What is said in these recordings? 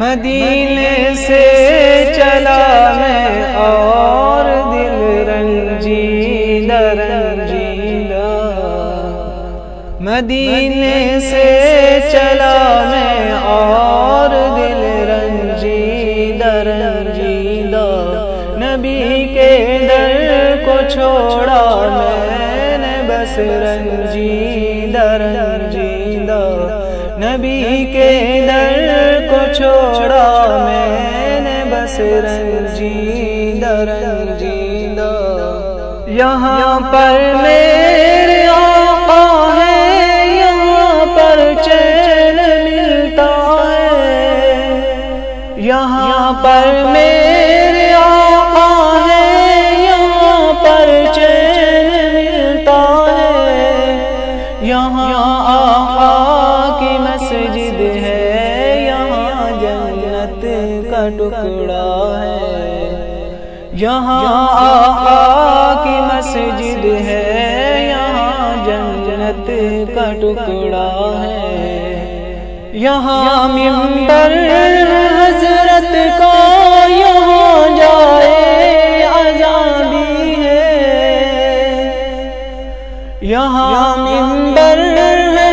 مدینے سے چلا میں اور دل رنجیدہ رنجیدہ۔ مدینے سے چلا نبی کے در کو چھوڑا، میں نے بس رنجیدہ رنجیدہ یہاں پر میرے آقا ہے، یہاں پر چین ملتا ہے۔ یہاں پر میرے آقا ہے، یہاں پر چین ملتا ہے۔ یہاں آقا یہاں آقا کی مسجد ہے، یہاں جنت کا ٹکڑا ہے۔ یہاں ممبر حضرت کا یہاں جائے عذابی ہے۔ یہاں ممبر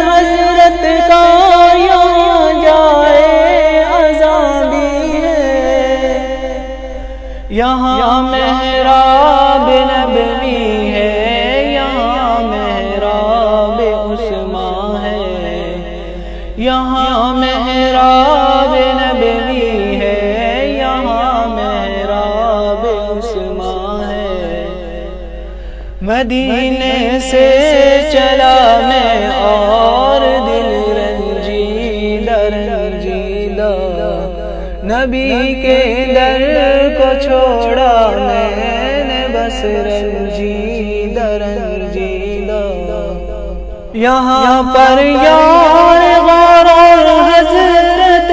حضرت کا نبوی ہے، یہاں محراب عثمان ہے۔ یہاں محراب نبوی ہے، یہاں محراب عثمان ہے۔ مدینے سے چلا میں اور دل رنجی رنجیدہ نبی کے در کو چھوڑا بس رنجیدہ رنجیدہ یہاں پر یار غار اور حضرت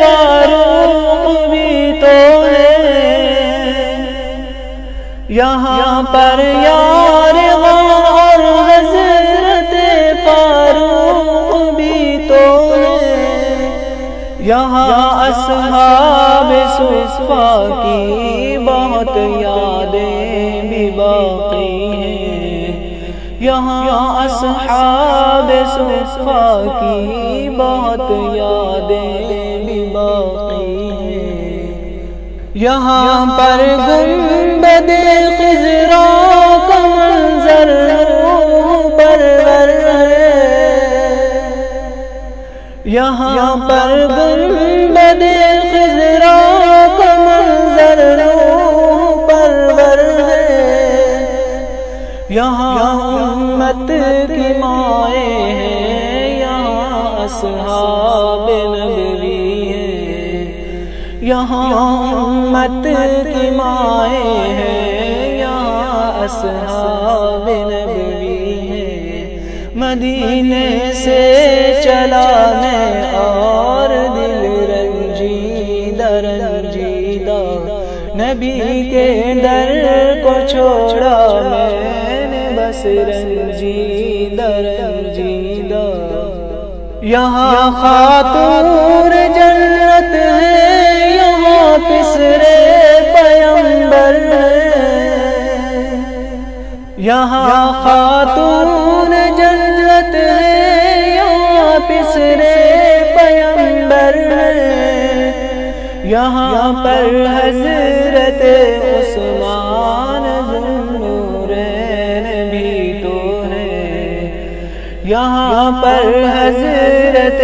فاروق بھی تو ہے یہاں پر یار یہاں اصحاب صفا کی بہت یادیں بھی باقی ہیں۔ یہاں اصحاب صفا کی بہت یادیں بھی باقی ہیں۔ یہاں پر گنبد یہاں پر گنبد خزرا کا منظر پرور ہے۔ یہاں امت کی مائیں ہیں یہاں اصحاب نبوی ہے یہاں امت کی مائیں ہیں یہاں اصحاب مدینے سے چلا میں اور دل رنجیدہ رنجیدہ نبی کے در کو چھوڑا میں نے بس رنجیدہ رنجیدہ یہاں خاتون جنت ہے، یہاں پسرے پیمبر یہاں خاتون یہاں پر حضرت عثمان ذنورین بھی تو ہے۔ یہاں پر حضرت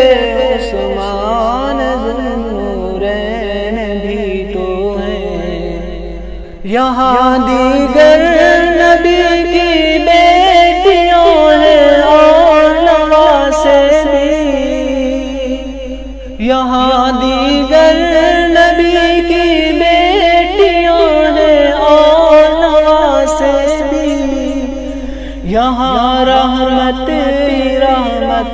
عثمان ذنورین بھی تو ہے۔ یہاں دیگر نبی کی بیٹیاں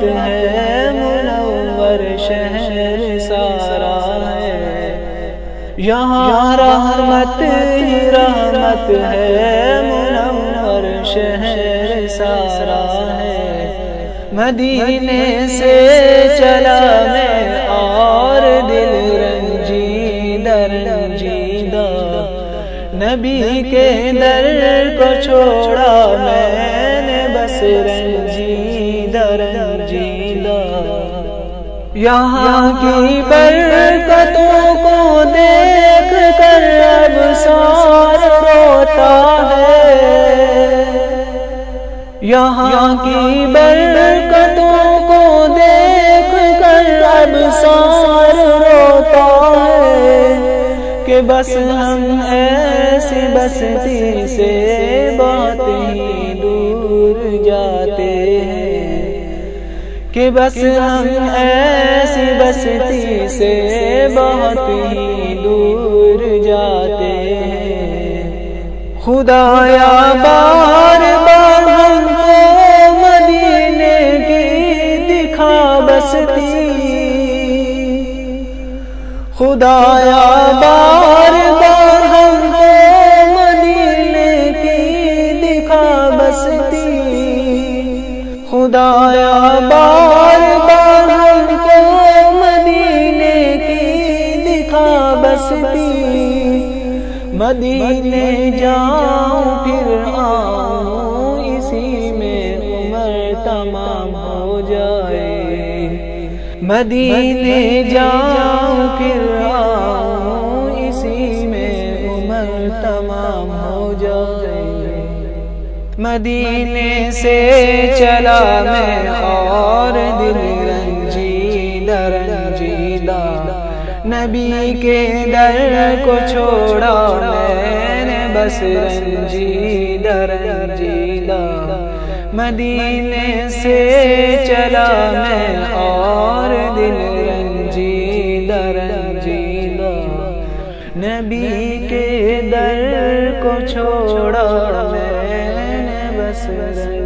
رحمت ہے، منور شہر سارا ہے۔ یہاں رحمت ہی رحمت ہے، منور شہر سارا ہے۔ مدینے سے چلا میں اور دل رنجیدہ رنجیدہ۔ نبی کے در کو چھوڑا، میں نے بس رنگ یہاں کی برکتوں کو دیکھ کر اب سار روتا ہے۔ یہاں کی برکتوں کو دیکھ کر اب سار روتا ہے کہ بس ہم ایسی بستی سے بات ہی دور جاتے ہیں۔ کہ بس ہم ایسی بستی سے بہت ہی دور جاتے ہیں۔ خدایا بار بار ہم کو مدینے کی دکھا بستی۔ خدایا خدایا بار بار ہم کو مدینے کی دکھا بستی مدینے جاؤں، پھر آؤں، اسی میں عمر تمام ہو جائے۔ مدینے جاؤں، پھر آؤں، اسی میں عمر تمام ہو جائے۔ مدینے سے چلا میں اور دل رنجی رنجیلا نبی کے در کو چھوڑا میں نے بس رنجی رنجیلا مدینے سے چلا میں اور دل رنجی رنجیلا نبی کے در کو چھوڑا میں نے بس رنجی